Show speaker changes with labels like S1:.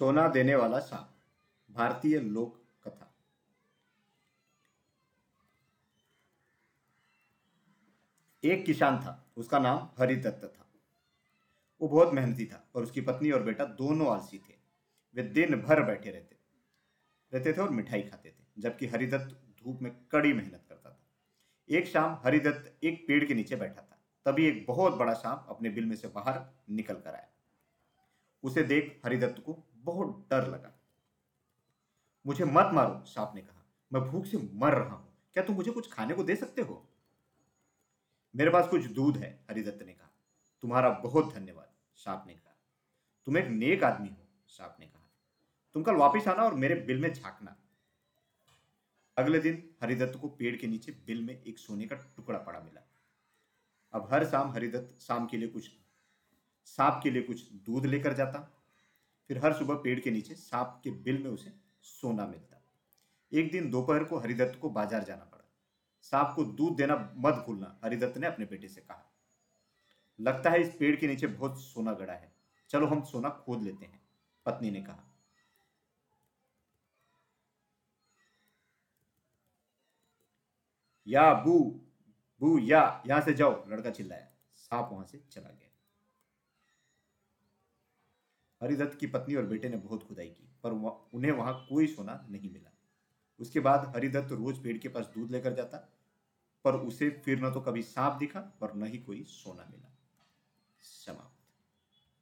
S1: सोना देने वाला सांप भारतीय लोक कथा एक किसान था, उसका नाम हरिदत्त था। वो बहुत मेहनती था और उसकी पत्नी और बेटा दोनों आलसी थे। वे दिन भर बैठे रहते। रहते थे और मिठाई खाते थे, जबकि हरिदत्त धूप में कड़ी मेहनत करता था। एक शाम हरिदत्त एक पेड़ के नीचे बैठा था। तभी एक बहुत बड़ा सांप अपने बिल में से बाहर निकल कर आया। उसे देख हरिदत्त को बहुत डर लगा। मुझे मत मारो, सांप ने कहा। मैं भूख से मर रहा हूँ। क्या तुम मुझे कुछ खाने को दे सकते हो? मेरे पास कुछ दूध है, हरिदत्त ने कहा। तुम्हारा बहुत धन्यवाद, सांप ने कहा। तुम एक नेक आदमी हो, सांप ने कहा। तुम कल वापिस आना और मेरे बिल में झांकना। अगले दिन हरिदत्त को पेड़ के नीचे बिल में एक सोने का टुकड़ा पड़ा मिला। अब हर शाम हरिदत्त शाम के लिए कुछ, सांप के लिए कुछ दूध लेकर जाता। फिर हर सुबह पेड़ के नीचे सांप के बिल में उसे सोना मिलता। एक दिन दोपहर को हरिदत्त को बाज़ार जाना पड़ा। सांप को दूध देना मत भूलना, हरिदत्त ने अपने बेटे से कहा। लगता है इस पेड़ के नीचे बहुत सोना गड़ा है। चलो हम सोना खोद लेते हैं, पत्नी ने कहा। या बू बू या, यहाँ से जाओ, लड़का चिल्लाया। सांप वहाँ से चला गया। हरिदत्त की पत्नी और बेटे ने बहुत खुदाई की, पर उन्हें वहाँ कोई सोना नहीं मिला। उसके बाद हरिदत्त रोज पेड़ के पास दूध लेकर जाता, पर उसे फिर न तो कभी सांप दिखा और न ही कोई सोना मिला। समाप्त।